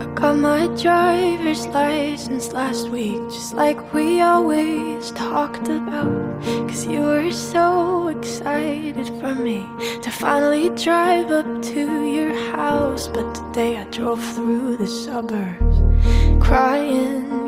I got my driver's license last week, just like we always talked about. Cause you were so excited for me to finally drive up to your house. But today I drove through the suburbs crying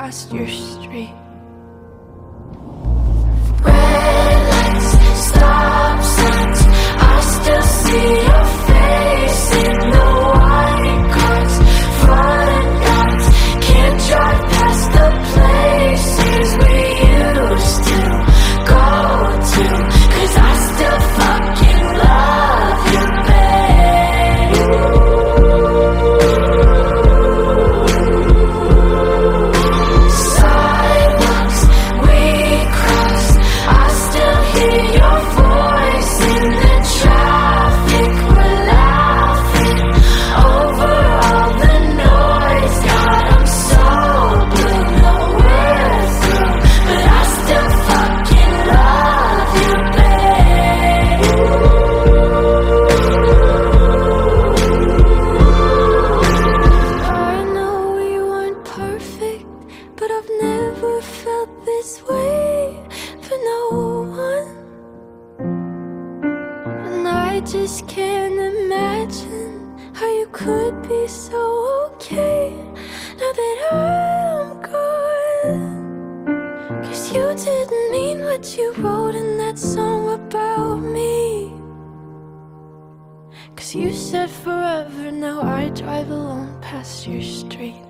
past your street. But I've never felt this way for no one. And I just can't imagine how you could be so okay now that I'm gone. Cause you didn't mean what you wrote in that song about me. Cause you said forever, now I drive alone past your street.